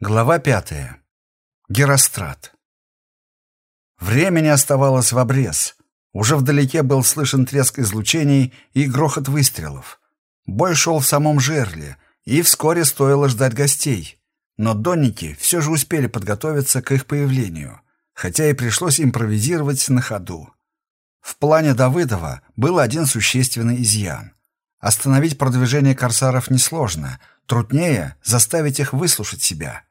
Глава пятая. Герострат. Времени оставалось в обрез. Уже вдалеке был слышен треск излучений и грохот выстрелов. Бой шел в самом жерле, и вскоре стоило ждать гостей. Но донники все же успели подготовиться к их появлению, хотя и пришлось импровизировать на ходу. В плане Давыдова был один существенный изъян. Остановить продвижение корсаров несложно, труднее заставить их выслушать себя.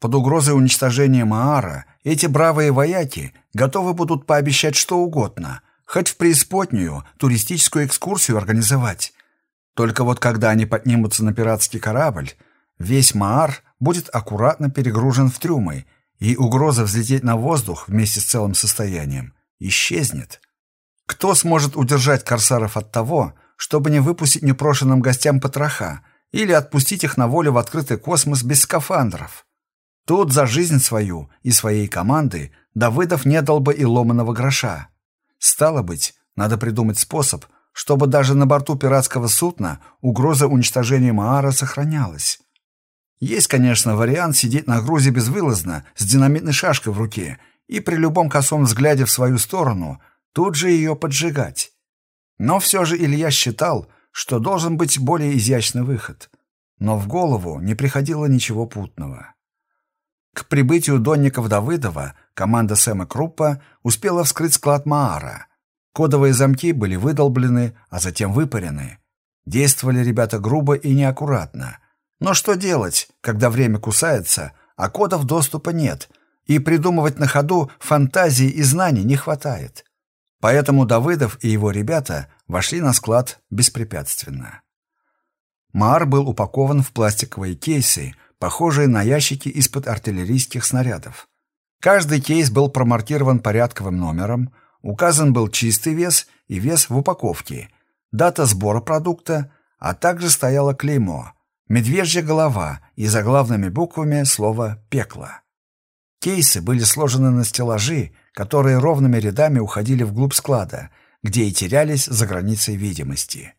Под угрозой уничтожения Маара эти бравые вояки готовы будут пообещать что угодно, хоть в преисподнюю туристическую экскурсию организовать. Только вот когда они поднимутся на пиратский корабль, весь Маар будет аккуратно перегружен в трюмы, и угроза взлететь на воздух вместе с целым состоянием исчезнет. Кто сможет удержать корсаров от того, чтобы не выпустить непрошенным гостям потроха или отпустить их на волю в открытый космос без скафандров? Тут за жизнь свою и своей команды Давыдов не дал бы и ломаного гроша. Стало быть, надо придумать способ, чтобы даже на борту пиратского судна угроза уничтожения Маара сохранялась. Есть, конечно, вариант сидеть на грузе безвылазно с динамитной шашкой в руке и при любом косом взгляде в свою сторону тут же ее поджигать. Но все же Илья считал, что должен быть более изящный выход. Но в голову не приходило ничего путного. К прибытию донников Давыдова команда Сэма Круппа успела вскрыть склад Маара. Кодовые замки были выдолблены, а затем выпарены. Действовали ребята грубо и неаккуратно. Но что делать, когда время кусается, а кодов доступа нет, и придумывать на ходу фантазии и знаний не хватает. Поэтому Давыдов и его ребята вошли на склад беспрепятственно. Маар был упакован в пластиковые кейсы, похожие на ящики из-под артиллерийских снарядов. Каждый кейс был промаркирован порядковым номером, указан был чистый вес и вес в упаковке, дата сбора продукта, а также стояло клеймо «Медвежья голова» и заглавными буквами слово «пекло». Кейсы были сложены на стеллажи, которые ровными рядами уходили вглубь склада, где и терялись за границей видимости.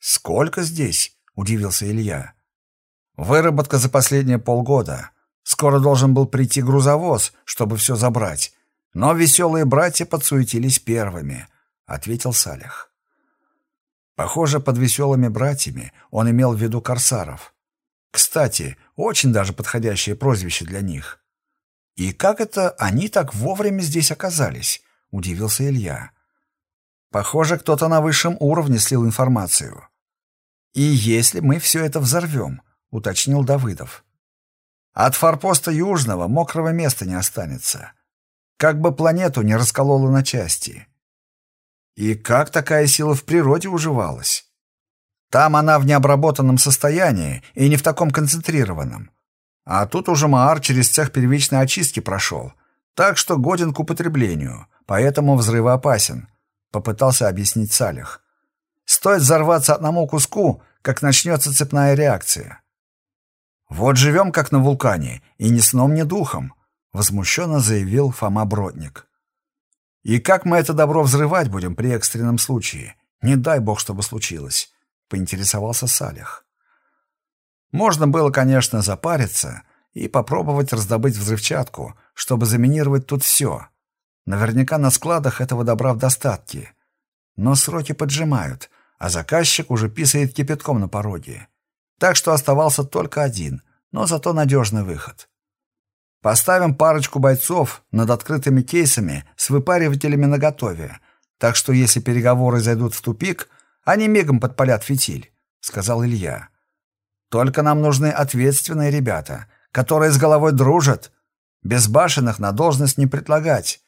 «Сколько здесь?» — удивился Илья. Выработка за последние полгода. Скоро должен был прийти грузовоз, чтобы все забрать. Но веселые братья подсуетились первыми, — ответил Салих. Похоже, под веселыми братьями он имел в виду корсаров. Кстати, очень даже подходящее прозвище для них. «И как это они так вовремя здесь оказались?» — удивился Илья. «Похоже, кто-то на высшем уровне слил информацию. И если мы все это взорвем, — уточнил Давыдов. «От форпоста Южного мокрого места не останется. Как бы планету не раскололо на части. И как такая сила в природе уживалась? Там она в необработанном состоянии и не в таком концентрированном. А тут уже Маар через цех первичной очистки прошел, так что годен к употреблению, поэтому взрывоопасен», — попытался объяснить Салих. «Стоит взорваться одному куску, как начнется цепная реакция». «Вот живем, как на вулкане, и ни сном, ни духом», — возмущенно заявил Фома Бродник. «И как мы это добро взрывать будем при экстренном случае? Не дай бог, чтобы случилось», — поинтересовался Салих. Можно было, конечно, запариться и попробовать раздобыть взрывчатку, чтобы заминировать тут все. Наверняка на складах этого добра в достатке. Но сроки поджимают, а заказчик уже писает кипятком на пороге. Так что оставался только один, но зато надежный выход. Поставим парочку бойцов над открытыми кейсами с выпаривателями наготове, так что если переговоры зайдут в тупик, они мигом подпалят фитиль, — сказал Илья. Только нам нужны ответственные ребята, которые с головой дружат. Безбашенных на должность не предлагать.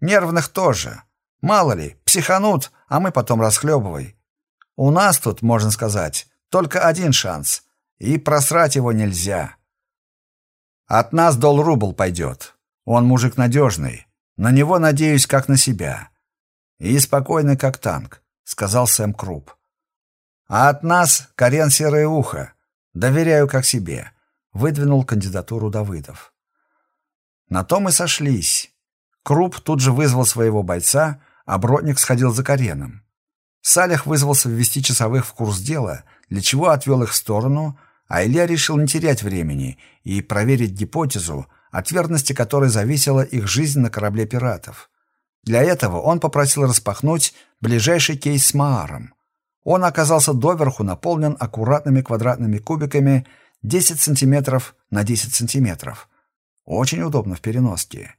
Нервных тоже. Мало ли, психанут, а мы потом расхлебывай. У нас тут, можно сказать, только один шанс, и просрать его нельзя. От нас дол-рубль пойдет. Он мужик надежный. На него надеюсь, как на себя. И спокойный, как танк, — сказал Сэм Круп. А от нас Карен Серое Ухо. Доверяю, как себе. Выдвинул кандидатуру Давыдов. На том и сошлись. Круп тут же вызвал своего бойца, а Бродник сходил за Кареном. Салях вызвался ввести часовых в курс дела, для чего отвел их в сторону, а Илья решил не терять времени и проверить гипотезу, от верности которой зависела их жизнь на корабле пиратов. Для этого он попросил распахнуть ближайший кейс с Мааром. Он оказался доверху наполнен аккуратными квадратными кубиками 10 сантиметров на 10 сантиметров. Очень удобно в переноске.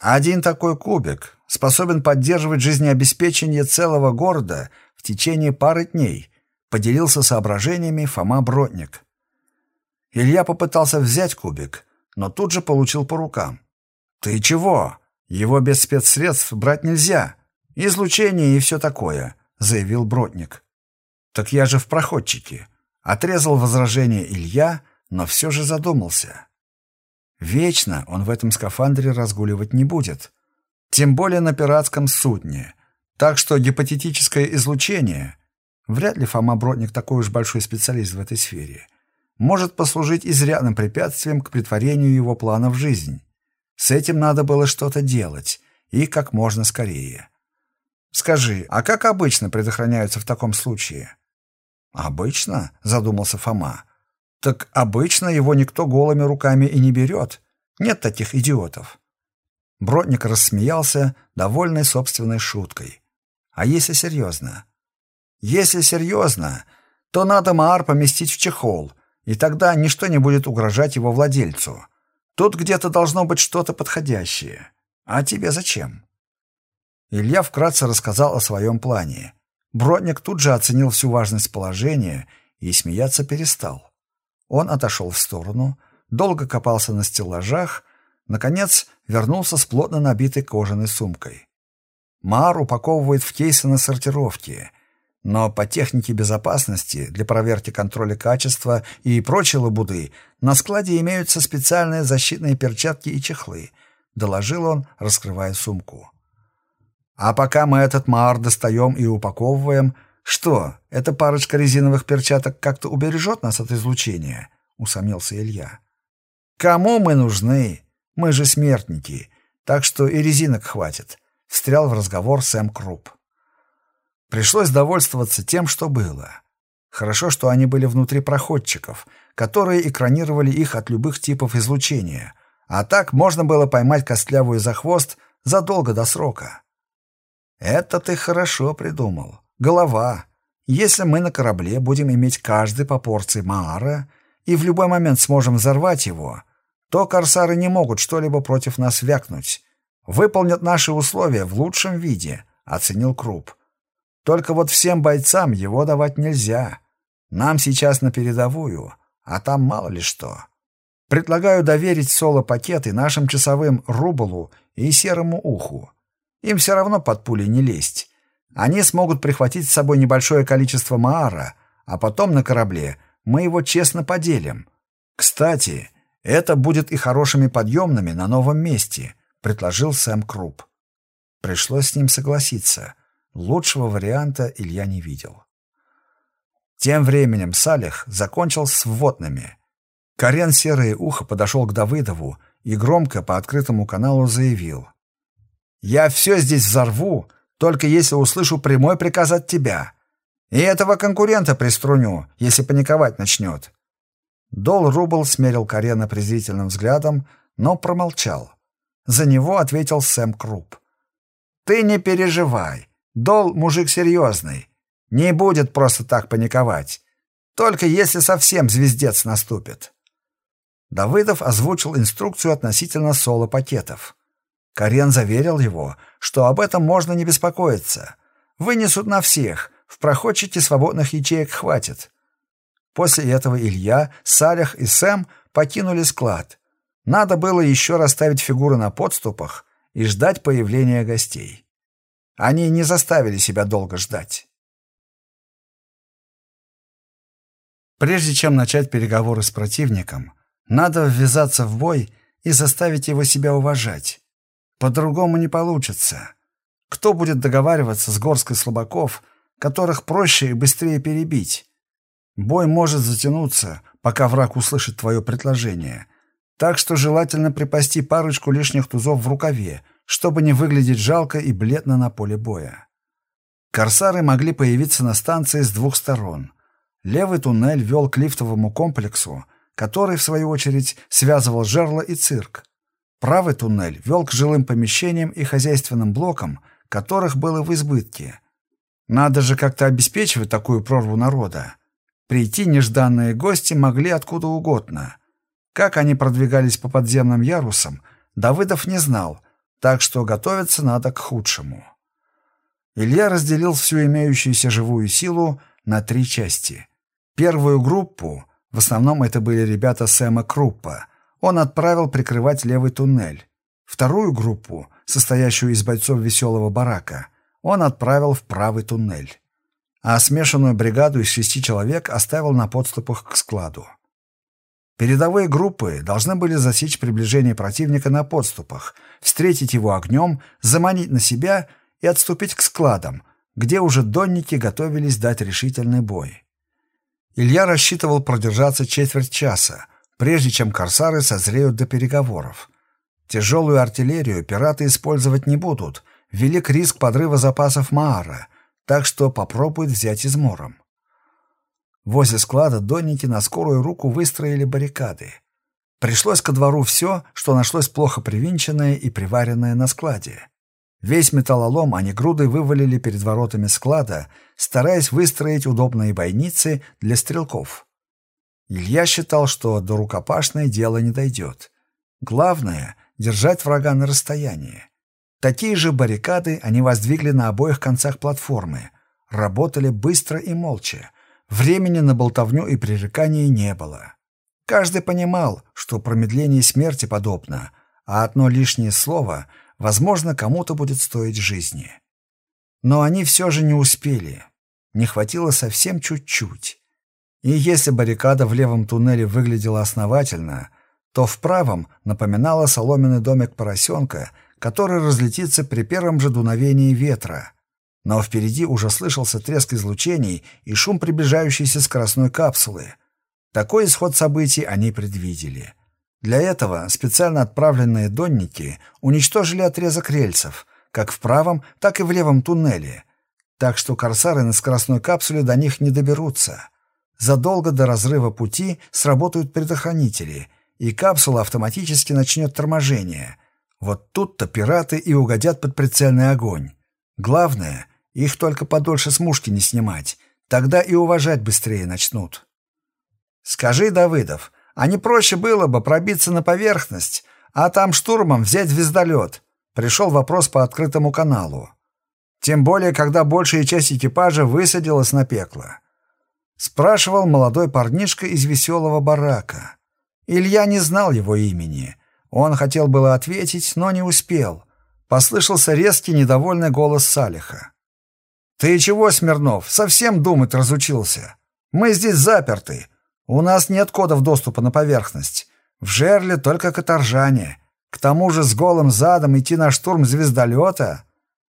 Один такой кубик способен поддерживать жизнеобеспечение целого города в течение пары дней, поделился соображениями Фома Бродник. Илья попытался взять кубик, но тут же получил по рукам. «Ты чего? Его без спецсредств брать нельзя. Излучение и все такое», — заявил Бродник. «Так я же в проходчике». Отрезал возражение Илья, но все же задумался. Вечно он в этом скафандре разгуливать не будет. Тем более на пиратском судне. Так что гипотетическое излучение, вряд ли Фома Бродник такой уж большой специалист в этой сфере, может послужить изрядным препятствием к притворению его плана в жизнь. С этим надо было что-то делать, и как можно скорее. «Скажи, а как обычно предохраняются в таком случае?» «Обычно?» — задумался Фома. Так обычно его никто голыми руками и не берет. Нет таких идиотов. Бродник рассмеялся, довольный собственной шуткой. А если серьезно? Если серьезно, то надо Маар поместить в чехол, и тогда ничто не будет угрожать его владельцу. Тут где-то должно быть что-то подходящее. А тебе зачем? Илья вкратце рассказал о своем плане. Бродник тут же оценил всю важность положения и смеяться перестал. Он отошел в сторону, долго копался на стеллажах, наконец вернулся с плотно набитой кожаной сумкой. Мар упаковывает в кейсы на сортировке, но по технике безопасности для проверки контроля качества и прочей лабуды на складе имеются специальные защитные перчатки и чехлы, доложил он, раскрывая сумку. А пока мы этот мар достаем и упаковываем – «Что, эта парочка резиновых перчаток как-то убережет нас от излучения?» — усомнился Илья. «Кому мы нужны? Мы же смертники, так что и резинок хватит», — встрял в разговор Сэм Круп. Пришлось довольствоваться тем, что было. Хорошо, что они были внутри проходчиков, которые экранировали их от любых типов излучения, а так можно было поймать костлявую за хвост задолго до срока. «Это ты хорошо придумал», Голова. Если мы на корабле будем иметь каждый по порции Маара и в любой момент сможем взорвать его, то корсары не могут что-либо против нас вякнуть. Выполнят наши условия в лучшем виде, оценил Круп. Только вот всем бойцам его давать нельзя. Нам сейчас на передовую, а там мало ли что. Предлагаю доверить соло-пакеты нашим часовым Рубалу и Серому Уху. Им все равно под пули не лезть. Они смогут прихватить с собой небольшое количество маара, а потом на корабле мы его честно поделим. Кстати, это будет и хорошими подъемными на новом месте, предложил Сэм Круп. Пришлось с ним согласиться. Лучшего варианта Илья не видел. Тем временем Салих закончил с вводными. Карен Серое Ухо подошел к Давыдову и громко по открытому каналу заявил. «Я все здесь взорву, только если услышу прямой приказ от тебя. И этого конкурента приструню, если паниковать начнет». Дол Рубл смерил Карена презрительным взглядом, но промолчал. За него ответил Сэм Круп. «Ты не переживай. Дол мужик серьезный. Не будет просто так паниковать. Только если совсем звездец наступит». Давыдов озвучил инструкцию относительно соло-пакетов. Карен заверил его, что об этом можно не беспокоиться. Вынесут на всех, в проходчике свободных ячеек хватит. После этого Илья, Салях и Сэм покинули склад. Надо было еще расставить фигуры на подступах и ждать появления гостей. Они не заставили себя долго ждать. Прежде чем начать переговоры с противником, надо ввязаться в бой и заставить его себя уважать. По-другому не получится. Кто будет договариваться с горской слабаков, которых проще и быстрее перебить? Бой может затянуться, пока враг услышит твое предложение. Так что желательно припасти парочку лишних тузов в рукаве, чтобы не выглядеть жалко и бледно на поле боя. Корсары могли появиться на станции с двух сторон. Левый туннель вел к лифтовому комплексу, который, в свою очередь, связывал жерло и цирк. Правый туннель вел к жилым помещениям и хозяйственным блокам, которых было в избытке. Надо же как-то обеспечивать такую прорву народа. Прийти нежданные гости могли откуда угодно. Как они продвигались по подземным ярусам, Давыдов не знал, так что готовиться надо к худшему. Илья разделил всю имеющуюся живую силу на три части. Первую группу, в основном это были ребята Сэма Круппа, он отправил прикрывать левый туннель. Вторую группу, состоящую из бойцов веселого барака, он отправил в правый туннель. А смешанную бригаду из шести человек оставил на подступах к складу. Передовые группы должны были засечь приближение противника на подступах, встретить его огнем, заманить на себя и отступить к складам, где уже донники готовились дать решительный бой. Илья рассчитывал продержаться четверть часа, прежде чем корсары созреют до переговоров. Тяжелую артиллерию пираты использовать не будут, велик риск подрыва запасов Маара, так что попробуют взять измором. Возле склада донники на скорую руку выстроили баррикады. Пришлось ко двору все, что нашлось плохо привинченное и приваренное на складе. Весь металлолом они грудой вывалили перед воротами склада, стараясь выстроить удобные бойницы для стрелков. Илья считал, что до рукопашной дело не дойдет. Главное — держать врага на расстоянии. Такие же баррикады они воздвигли на обоих концах платформы. Работали быстро и молча. Времени на болтовню и пререкание не было. Каждый понимал, что промедление смерти подобно, а одно лишнее слово — Возможно, кому-то будет стоить жизни. Но они все же не успели. Не хватило совсем чуть-чуть. И если баррикада в левом туннеле выглядела основательно, то в правом напоминала соломенный домик поросенка, который разлетится при первом же дуновении ветра. Но впереди уже слышался треск излучений и шум приближающейся скоростной капсулы. Такой исход событий они предвидели. Для этого специально отправленные донники уничтожили отрезок рельсов, как в правом, так и в левом туннеле, так что корсары на скоростной капсуле до них не доберутся. Задолго до разрыва пути сработают предохранители, и капсула автоматически начнет торможение. Вот тут-то пираты и угодят под прицельный огонь. Главное, их только подольше с мушки не снимать, тогда и уважать быстрее начнут. «Скажи, Давыдов, а не проще было бы пробиться на поверхность, а там штурмом взять звездолет. Пришел вопрос по открытому каналу. Тем более, когда большая часть экипажа высадилась на пекло. Спрашивал молодой парнишка из веселого барака. Илья не знал его имени. Он хотел было ответить, но не успел. Послышался резкий недовольный голос Салиха. «Ты чего, Смирнов, совсем думать разучился? Мы здесь заперты. У нас нет кодов доступа на поверхность. В жерле только каторжане. К тому же с голым задом идти на штурм звездолета?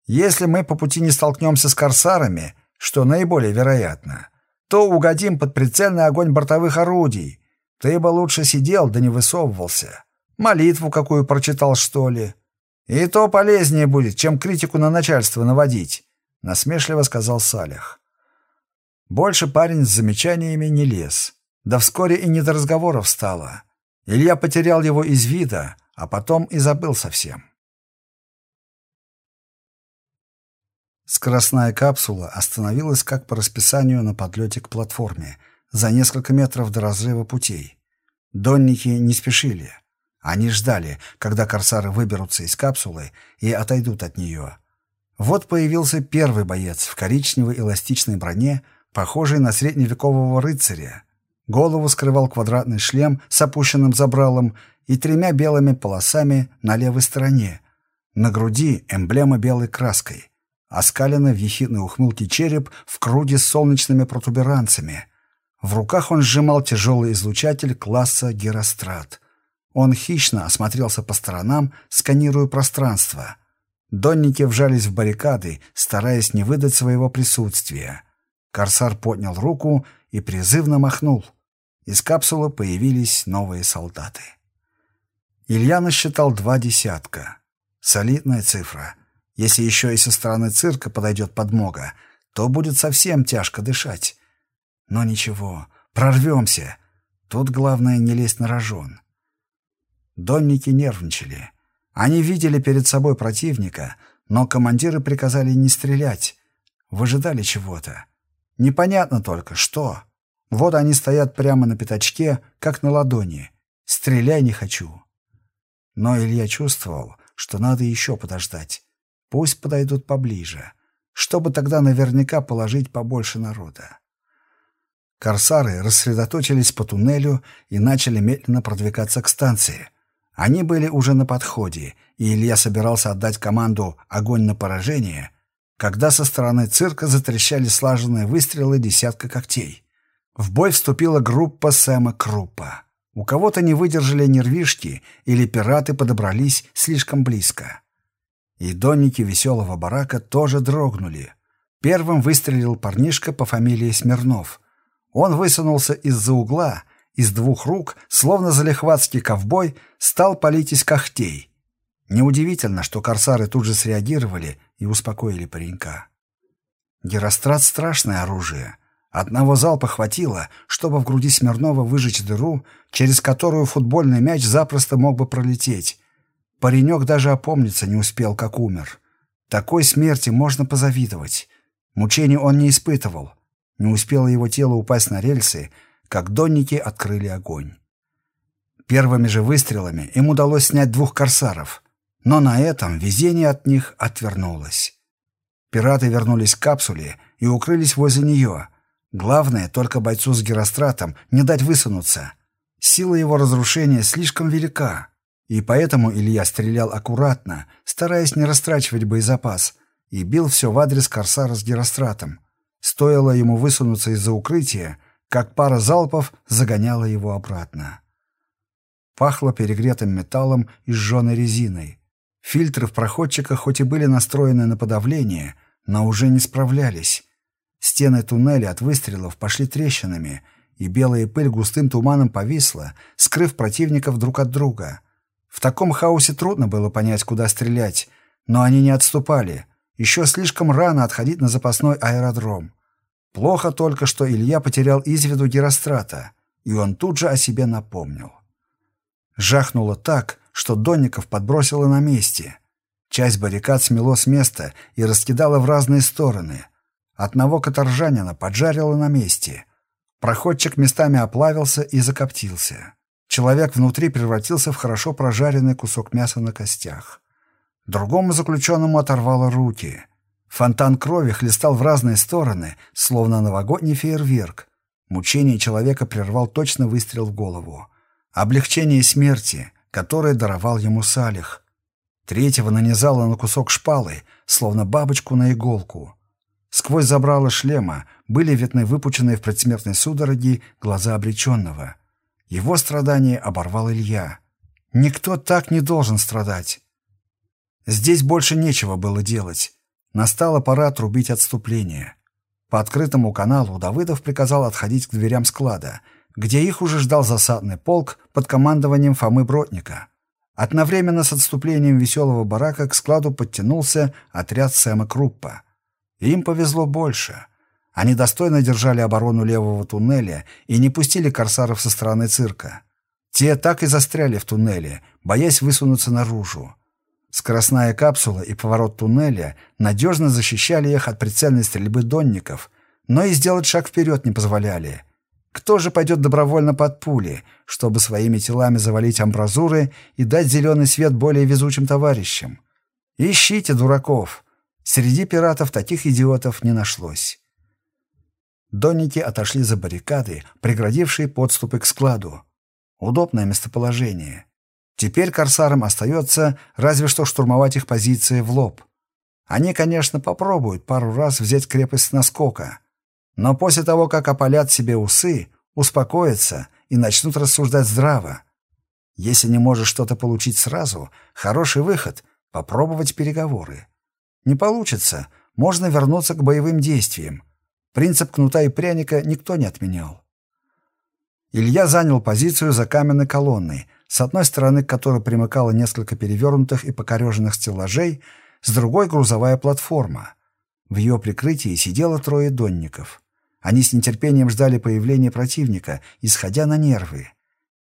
Если мы по пути не столкнемся с корсарами, что наиболее вероятно, то угодим под прицельный огонь бортовых орудий. Ты бы лучше сидел, да не высовывался. Молитву какую прочитал, что ли? И то полезнее будет, чем критику на начальство наводить, — насмешливо сказал Салих. Больше парень с замечаниями не лез. Да вскоре и не до разговоров стало. Илья потерял его из вида, а потом и забыл совсем. Скоростная капсула остановилась как по расписанию на подлете к платформе, за несколько метров до разрыва путей. Донники не спешили. Они ждали, когда корсары выберутся из капсулы и отойдут от нее. Вот появился первый боец в коричневой эластичной броне, похожей на средневекового рыцаря, Голову скрывал квадратный шлем с опущенным забралом и тремя белыми полосами на левой стороне. На груди эмблема белой краской. Оскалено в ехидной ухмылке череп в круге с солнечными протуберанцами. В руках он сжимал тяжелый излучатель класса Герострат. Он хищно осмотрелся по сторонам, сканируя пространство. Донники вжались в баррикады, стараясь не выдать своего присутствия. Корсар поднял руку и призывно махнул — из капсулы появились новые солдаты. Илья насчитал два десятка. Солидная цифра. Если еще и со стороны цирка подойдет подмога, то будет совсем тяжко дышать. Но ничего, прорвемся. Тут главное не лезть на рожон. Донники нервничали. Они видели перед собой противника, но командиры приказали не стрелять. Выжидали чего-то. Непонятно только, что. Вот они стоят прямо на пятачке, как на ладони. Стреляй не хочу. Но Илья чувствовал, что надо еще подождать. Пусть подойдут поближе, чтобы тогда наверняка положить побольше народа. Корсары рассредоточились по туннелю и начали медленно продвигаться к станции. Они были уже на подходе, и Илья собирался отдать команду «Огонь на поражение», когда со стороны цирка затрещали слаженные выстрелы десятка когтей. В бой вступила группа Сэма Круппа. У кого-то не выдержали нервишки, или пираты подобрались слишком близко. И донники веселого барака тоже дрогнули. Первым выстрелил парнишка по фамилии Смирнов. Он высунулся из-за угла, из двух рук, словно залихватский ковбой, стал палить из когтей. Неудивительно, что корсары тут же среагировали и успокоили паренька. Герострат — страшное оружие. Одного залпа хватило, чтобы в груди Смирнова выжечь дыру, через которую футбольный мяч запросто мог бы пролететь. Паренек даже опомниться не успел, как умер. Такой смерти можно позавидовать. Мучений он не испытывал. Не успело его тело упасть на рельсы, как донники открыли огонь. Первыми же выстрелами им удалось снять двух корсаров, но на этом везение от них отвернулось. Пираты вернулись к капсуле и укрылись возле нее. Главное, только бойцу с Геростратом не дать высунуться. Сила его разрушения слишком велика, и поэтому Илья стрелял аккуратно, стараясь не растрачивать боезапас, и бил все в адрес корсара с Геростратом. Стоило ему высунуться из-за укрытия, как пара залпов загоняла его обратно. Пахло перегретым металлом и сжженной резиной. Фильтры в проходчиках хоть и были настроены на подавление, но уже не справлялись. Стены туннеля от выстрелов пошли трещинами, и белая пыль густым туманом повисла, скрыв противников друг от друга. В таком хаосе трудно было понять, куда стрелять, но они не отступали — еще слишком рано отходить на запасной аэродром. Плохо только, что Илья потерял из виду Герострата, и он тут же о себе напомнил. Жахнуло так, что Донников подбросило на месте. Часть баррикад смело с места и раскидало в разные стороны. Одного каторжанина поджарило на месте. Проходчик местами оплавился и закоптился. Человек внутри превратился в хорошо прожаренный кусок мяса на костях. Другому заключенному оторвало руки. Фонтан крови хлестал в разные стороны, словно новогодний фейерверк. Мучение человека прервал точно выстрел в голову. Облегчение смерти, которое даровал ему Салих. Третьего нанизало на кусок шпалы, словно бабочку на иголку. Сквозь забрало шлема были видны выпученные в предсмертной судороге глаза обреченного. Его страдание оборвал Илья. Никто так не должен страдать. Здесь больше нечего было делать. Настала пора отрубить отступление. По открытому каналу Давыдов приказал отходить к дверям склада, где их уже ждал засадный полк под командованием Фомы Бродника. Одновременно с отступлением веселого барака к складу подтянулся отряд Сэма Круппа. Им повезло больше. Они достойно держали оборону левого туннеля и не пустили корсаров со стороны цирка. Те так и застряли в туннеле, боясь высунуться наружу. Скоростная капсула и поворот туннеля надежно защищали их от прицельной стрельбы донников, но и сделать шаг вперед не позволяли. Кто же пойдет добровольно под пули, чтобы своими телами завалить амбразуры и дать зеленый свет более везучим товарищам? Ищите дураков. Среди пиратов таких идиотов не нашлось. Донники отошли за баррикады, преградившие подступы к складу. Удобное местоположение — Теперь корсарам остается разве что штурмовать их позиции в лоб. Они, конечно, попробуют пару раз взять крепость наскока, но после того, как опалят себе усы, успокоятся и начнут рассуждать здраво. Если не можешь что-то получить сразу, хороший выход — попробовать переговоры. Не получится, можно вернуться к боевым действиям. Принцип кнута и пряника никто не отменял. Илья занял позицию за каменной колонной — с одной стороны к которой примыкало несколько перевернутых и покореженных стеллажей, с другой — грузовая платформа. В ее прикрытии сидело трое донников. Они с нетерпением ждали появления противника, исходя на нервы.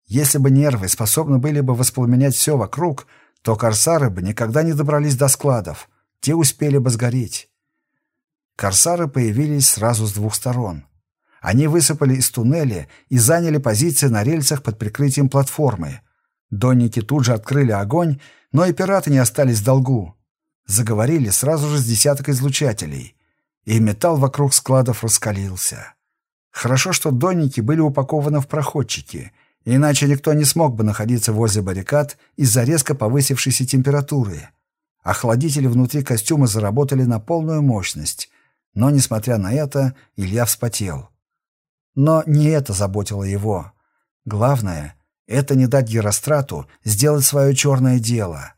Если бы нервы способны были бы воспламенять все вокруг, то корсары бы никогда не добрались до складов. Те успели бы сгореть. Корсары появились сразу с двух сторон. Они высыпали из туннеля и заняли позиции на рельсах под прикрытием платформы. Донники тут же открыли огонь, но и пираты не остались в долгу. Заговорили сразу же с десяток излучателей, и металл вокруг складов раскалился. Хорошо, что донники были упакованы в проходчики, иначе никто не смог бы находиться возле баррикад из-за резко повысившейся температуры. Охладители внутри костюма заработали на полную мощность, но, несмотря на это, Илья вспотел. Но не это заботило его. Главное — это не дать Герострату сделать свое черное дело.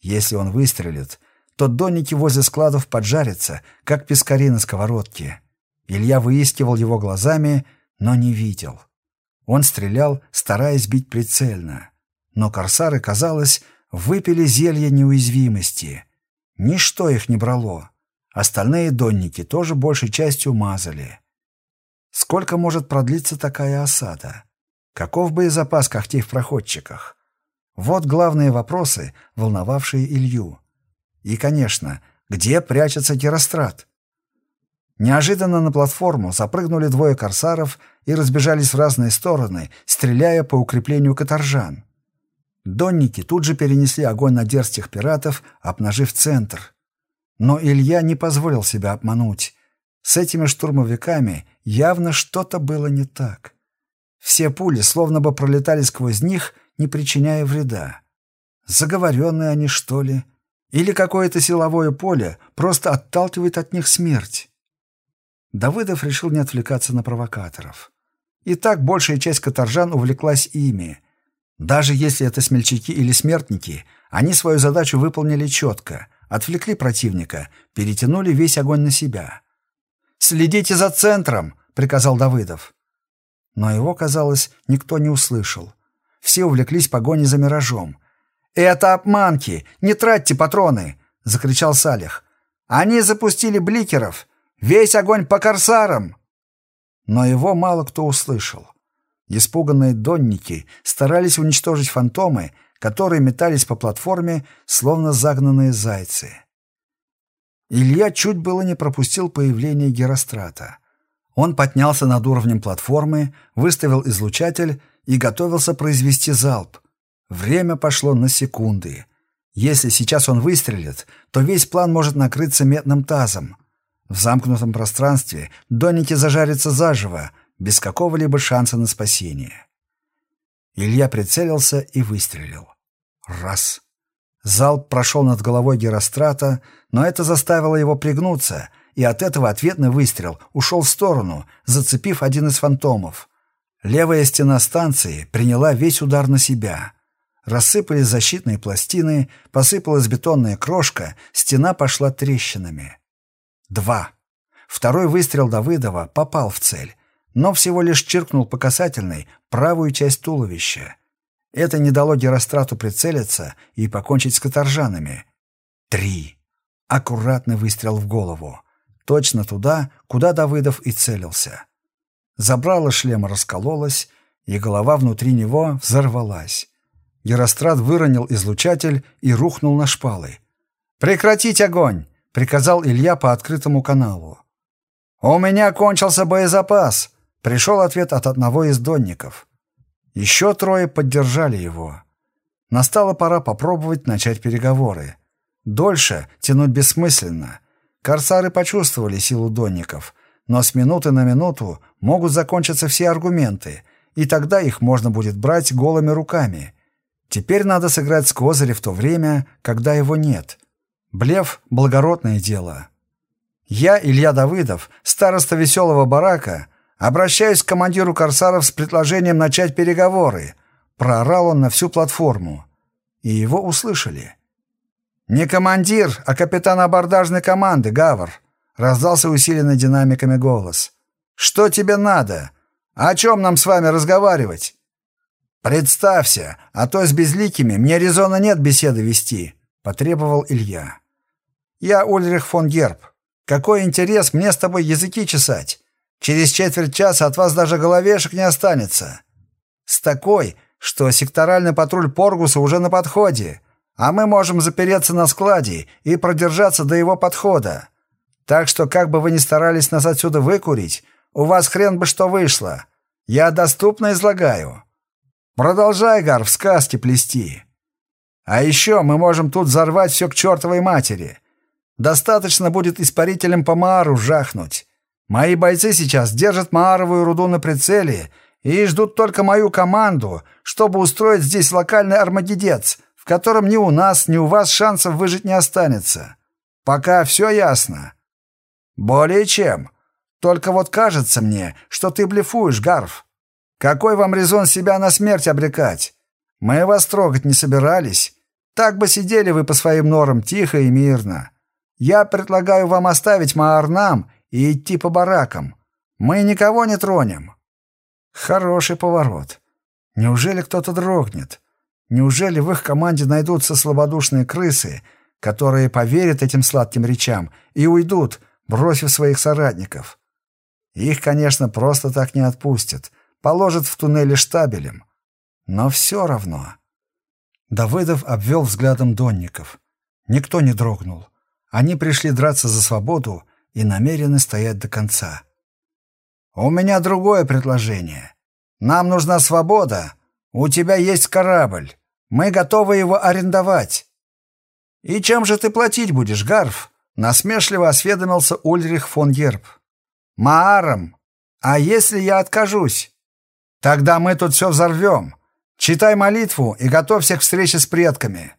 Если он выстрелит, то донники возле складов поджарятся, как пескари на сковородке. Илья выискивал его глазами, но не видел. Он стрелял, стараясь бить прицельно. Но корсары, казалось, выпили зелье неуязвимости. Ничто их не брало. Остальные донники тоже большей частью мазали. Сколько может продлиться такая осада? Каков боезапас когтей в проходчиках? Вот главные вопросы, волновавшие Илью. И, конечно, где прячется Герострат? Неожиданно на платформу запрыгнули двое корсаров и разбежались в разные стороны, стреляя по укреплению каторжан. Донники тут же перенесли огонь на дерзких пиратов, обнажив центр. Но Илья не позволил себя обмануть. С этими штурмовиками явно что-то было не так. Все пули словно бы пролетали сквозь них, не причиняя вреда. Заговоренные они, что ли? Или какое-то силовое поле просто отталкивает от них смерть? Давыдов решил не отвлекаться на провокаторов. И так большая часть каторжан увлеклась ими. Даже если это смельчаки или смертники, они свою задачу выполнили четко — отвлекли противника, перетянули весь огонь на себя. «Следите за центром!» — приказал Давыдов. Но его, казалось, никто не услышал. Все увлеклись погоней за миражом. «Это обманки! Не тратьте патроны!» — закричал Салих. «Они запустили бликеров! Весь огонь по корсарам!» Но его мало кто услышал. Испуганные донники старались уничтожить фантомы, которые метались по платформе, словно загнанные зайцы. Илья чуть было не пропустил появление Герострата. Он поднялся над уровнем платформы, выставил излучатель и готовился произвести залп. Время пошло на секунды. Если сейчас он выстрелит, то весь план может накрыться медным тазом. В замкнутом пространстве доники зажарятся заживо, без какого-либо шанса на спасение. Илья прицелился и выстрелил. Раз. Залп прошел над головой Герострата, но это заставило его пригнуться, и от этого ответный выстрел ушел в сторону, зацепив один из фантомов. Левая стена станции приняла весь удар на себя. Рассыпались защитные пластины, посыпалась бетонная крошка, стена пошла трещинами. Два. Второй выстрел Давыдова попал в цель, но всего лишь чиркнул по касательной правую часть туловища. Это не дало Герострату прицелиться и покончить с каторжанами. Три. Аккуратный выстрел в голову. Точно туда, куда Давыдов и целился. Забрало шлема раскололось, и голова внутри него взорвалась. Герострат выронил излучатель и рухнул на шпалы. «Прекратить огонь!» — приказал Илья по открытому каналу. «У меня кончился боезапас!» — пришел ответ от одного из донников. Еще трое поддержали его. Настала пора попробовать начать переговоры. Дольше тянуть бессмысленно. Корсары почувствовали силу донников, но с минуты на минуту могут закончиться все аргументы, и тогда их можно будет брать голыми руками. Теперь надо сыграть с козыря в то время, когда его нет. Блеф — благородное дело. Я, Илья Давыдов, староста веселого барака, Обращаюсь к командиру корсаров с предложением начать переговоры. Проорал он на всю платформу. И его услышали. «Не командир, а капитан абордажной команды, Гавр», — раздался усиленный динамиками голос. «Что тебе надо? О чем нам с вами разговаривать?» «Представься, а то с безликими мне резона нет беседы вести», — потребовал Илья. «Я Ульрих фон Герб. Какой интерес мне с тобой языки чесать? Через четверть часа от вас даже головешек не останется. С такой, что секторальный патруль Поргуса уже на подходе, а мы можем запереться на складе и продержаться до его подхода. Так что, как бы вы ни старались нас отсюда выкурить, у вас хрен бы что вышло. Я доступно излагаю. Продолжай, Гар, в сказке плести. А еще мы можем тут взорвать все к чертовой матери. Достаточно будет испарителем по Маару жахнуть. Мои бойцы сейчас держат Мааровую руду на прицеле и ждут только мою команду, чтобы устроить здесь локальный армагедец, в котором ни у нас, ни у вас шансов выжить не останется. Пока все ясно. Более чем. Только вот кажется мне, что ты блефуешь, Гарф. Какой вам резон себя на смерть обрекать? Мы вас трогать не собирались. Так бы сидели вы по своим норам тихо и мирно. Я предлагаю вам оставить Маар нам и идти по баракам. Мы никого не тронем». Хороший поворот. Неужели кто-то дрогнет? Неужели в их команде найдутся слабодушные крысы, которые поверят этим сладким речам и уйдут, бросив своих соратников? Их, конечно, просто так не отпустят, положат в туннеле штабелем. Но все равно. Давыдов обвел взглядом донников. Никто не дрогнул. Они пришли драться за свободу и намерены стоять до конца. «У меня другое предложение. Нам нужна свобода. У тебя есть корабль. Мы готовы его арендовать». «И чем же ты платить будешь, Гарф?» — насмешливо осведомился Ульрих фон Герб. «Мааром. А если я откажусь? Тогда мы тут все взорвем. Читай молитву и готовься к встрече с предками».